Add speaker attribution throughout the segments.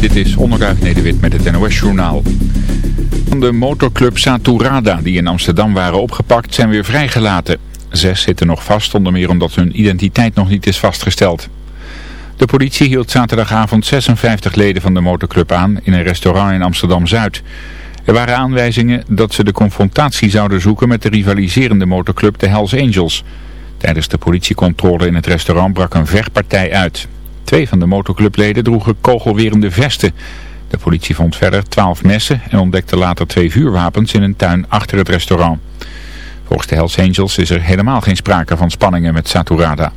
Speaker 1: Dit is Onderduif Nederwit met het NOS-journaal. De motorclub Saturada die in Amsterdam waren opgepakt zijn weer vrijgelaten. Zes zitten nog vast, onder meer omdat hun identiteit nog niet is vastgesteld. De politie hield zaterdagavond 56 leden van de motorclub aan in een restaurant in Amsterdam-Zuid. Er waren aanwijzingen dat ze de confrontatie zouden zoeken met de rivaliserende motorclub de Hells Angels. Tijdens de politiecontrole in het restaurant brak een vechtpartij uit. Twee van de motorclubleden droegen kogelwerende vesten. De politie vond verder twaalf messen en ontdekte later twee vuurwapens in een tuin achter het restaurant. Volgens de Hells Angels is er helemaal geen sprake van spanningen met Saturada.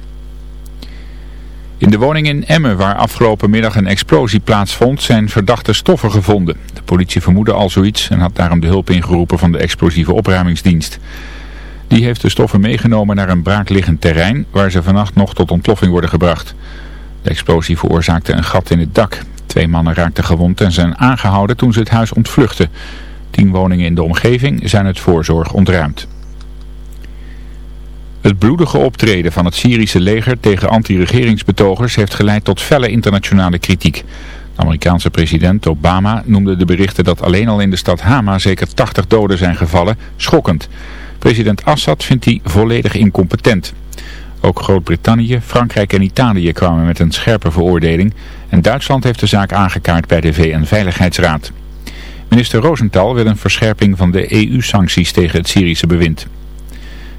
Speaker 1: In de woning in Emmen, waar afgelopen middag een explosie plaatsvond, zijn verdachte stoffen gevonden. De politie vermoedde al zoiets en had daarom de hulp ingeroepen van de explosieve opruimingsdienst. Die heeft de stoffen meegenomen naar een braakliggend terrein, waar ze vannacht nog tot ontploffing worden gebracht. De explosie veroorzaakte een gat in het dak. Twee mannen raakten gewond en zijn aangehouden toen ze het huis ontvluchten. Tien woningen in de omgeving zijn het voorzorg ontruimd. Het bloedige optreden van het Syrische leger tegen anti-regeringsbetogers heeft geleid tot felle internationale kritiek. De Amerikaanse president Obama noemde de berichten dat alleen al in de stad Hama zeker 80 doden zijn gevallen schokkend. President Assad vindt die volledig incompetent. Ook Groot-Brittannië, Frankrijk en Italië kwamen met een scherpe veroordeling en Duitsland heeft de zaak aangekaart bij de VN-veiligheidsraad. Minister Rosenthal wil een verscherping van de EU-sancties tegen het Syrische bewind.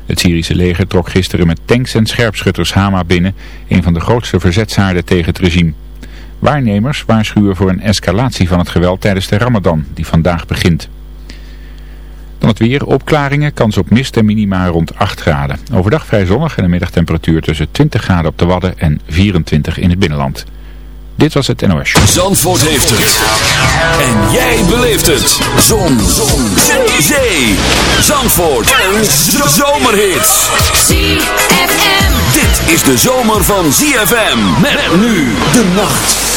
Speaker 1: Het Syrische leger trok gisteren met tanks en scherpschutters Hama binnen, een van de grootste verzetshaarden tegen het regime. Waarnemers waarschuwen voor een escalatie van het geweld tijdens de Ramadan, die vandaag begint. Dan het weer, opklaringen, kans op mist en minima rond 8 graden. Overdag vrij zonnig en een middagtemperatuur tussen 20 graden op de Wadden en 24 in het binnenland. Dit was het NOS Show.
Speaker 2: Zandvoort heeft het. En jij beleeft het. Zon. Zon. Zee. Zandvoort. En zomerhits.
Speaker 3: ZFM.
Speaker 2: Dit is de zomer van ZFM. Met nu de nacht.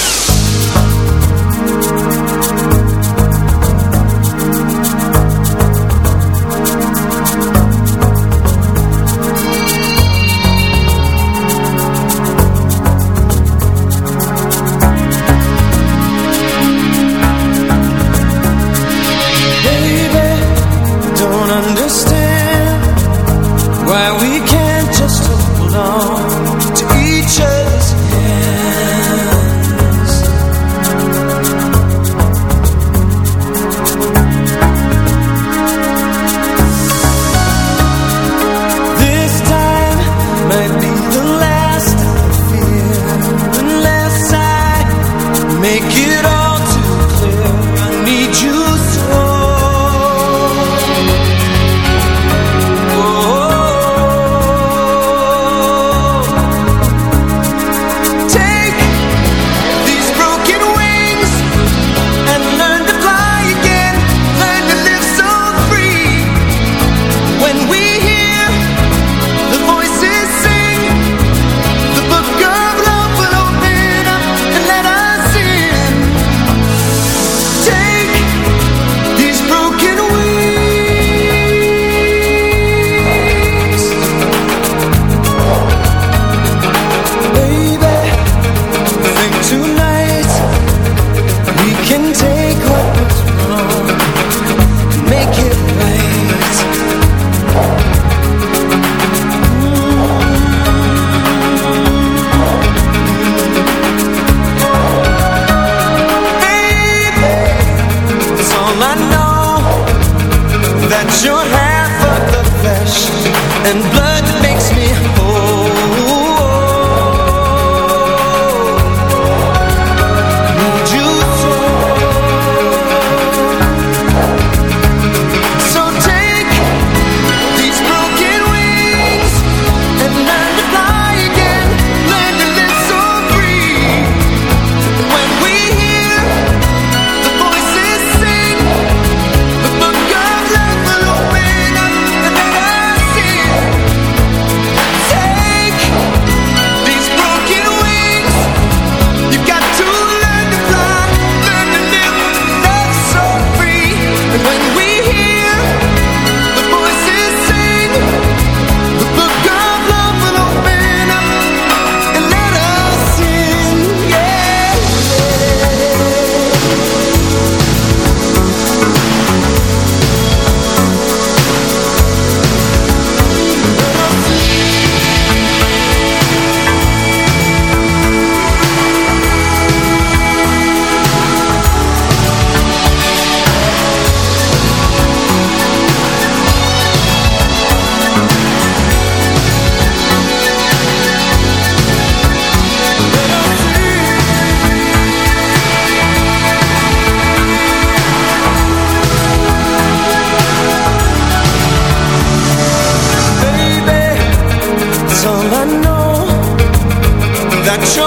Speaker 4: I.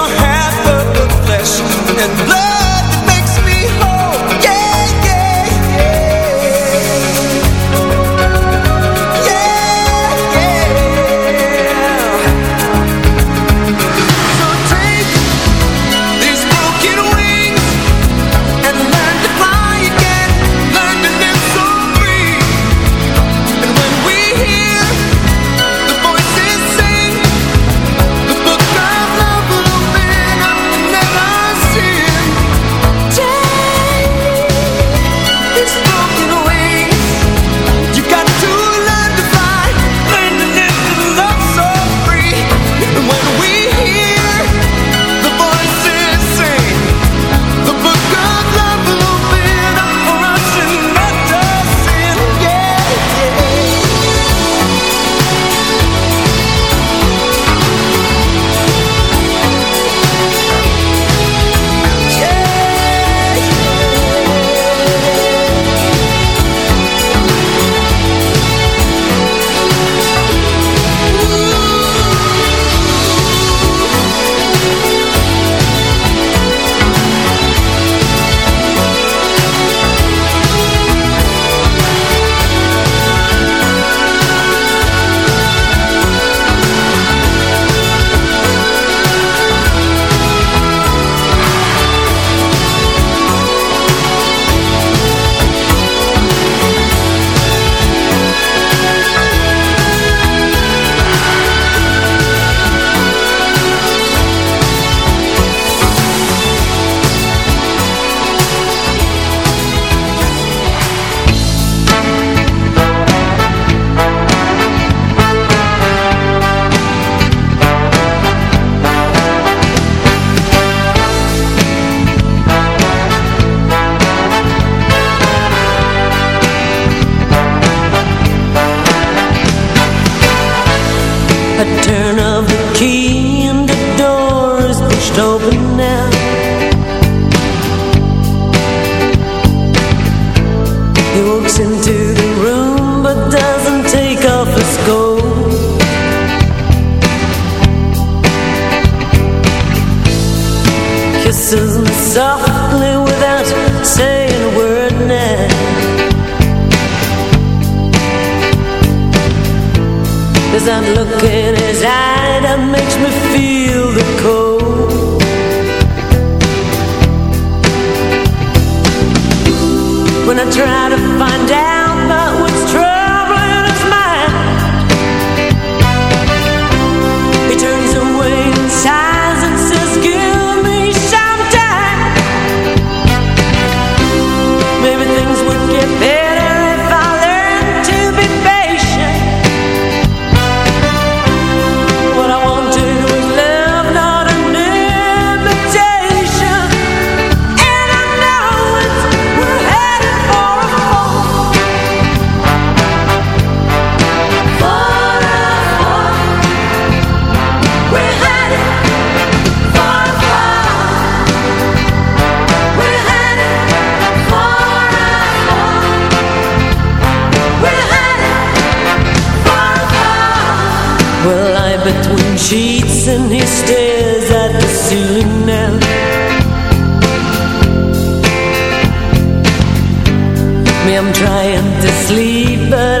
Speaker 5: Well, lie between sheets and he stares at the ceiling. Now Me, I'm trying to sleep but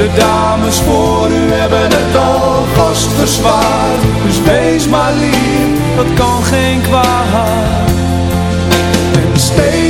Speaker 6: De dames voor u hebben het alvast verzwaard. Dus wees maar lief, dat kan geen kwaad. En stelen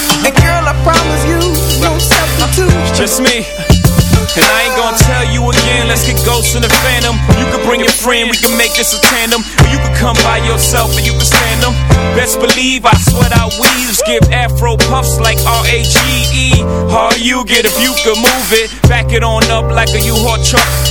Speaker 7: And girl, I promise you, no substitute. Just me. And I ain't gonna tell you again, let's get ghosts in the phantom. You can bring your friend, we can make this a tandem. Or you can come by yourself and you can stand them. Best believe I sweat out weaves, give afro puffs like R-A-G-E. How you get if you could move it, back it on up like a U-Haul truck.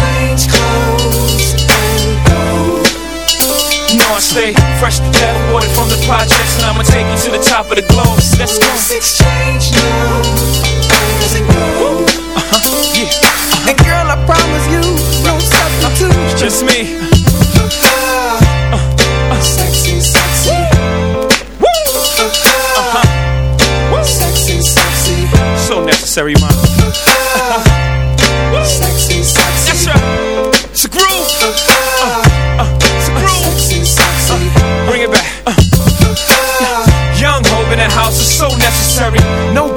Speaker 7: Change clothes and go. You know I stay fresh to death, watered from the projects, and I'ma take you to the top of the globe. Let's go. Let's Exchange now. Doesn't go. Uh-huh. Yeah. And girl, I promise you, no substitute. Just me. Uh, uh, sexy, sexy. Woo! Uh-huh. Woo! Sexy, sexy. So necessary, man. Sexy, sexy. It's.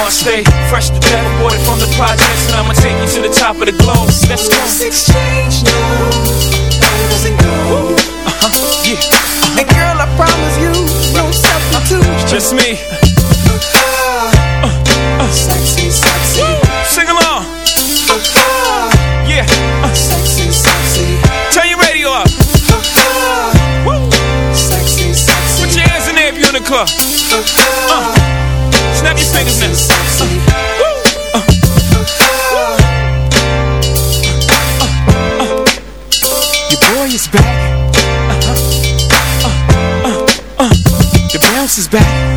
Speaker 7: and go. You know I stay fresh to death, from the projects, and I'ma take you to the top of the globe. Let's go. Exchange now. Doesn't go. Uh-huh. Yeah. And girl, I promise you, no substitute. Just me. Uh, uh, sexy, sexy. Sing along. Yeah. Uh, sexy, sexy. Turn your radio up. Woo. Sexy, sexy. Put your hands in there if you're in the club. Uh, snap your. Uh. Uh, uh, uh, your boy is back. Uh-huh. Uh, uh,
Speaker 8: Bounce is back.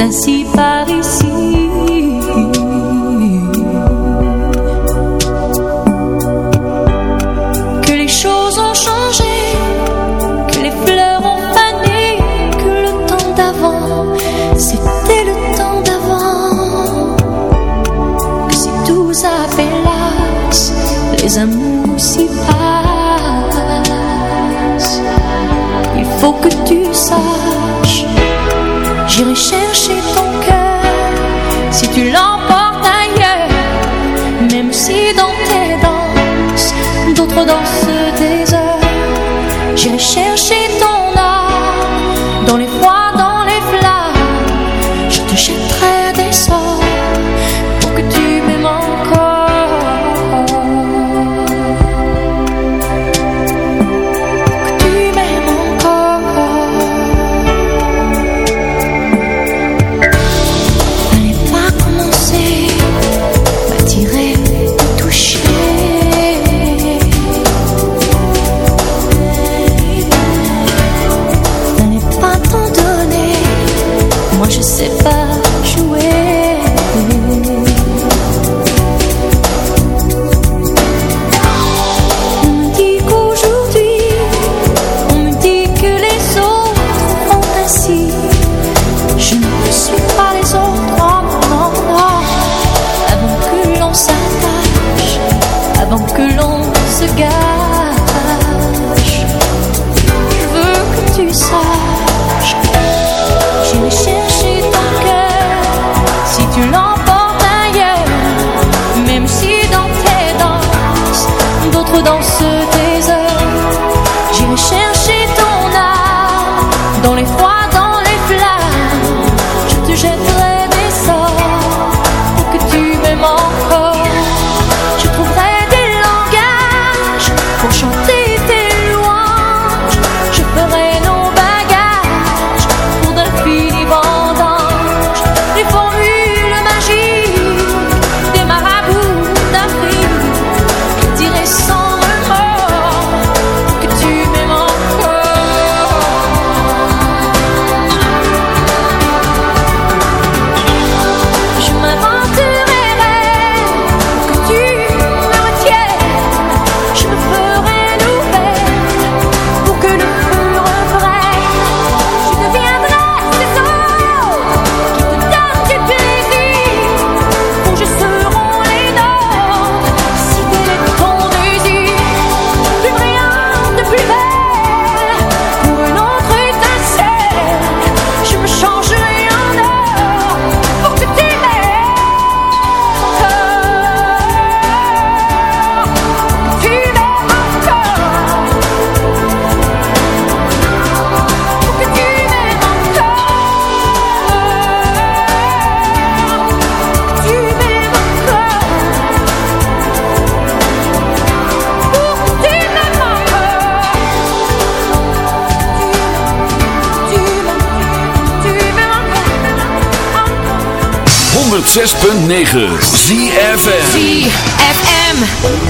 Speaker 8: D'un si Paris 前行
Speaker 2: 106.9 ZFM
Speaker 3: ZFM.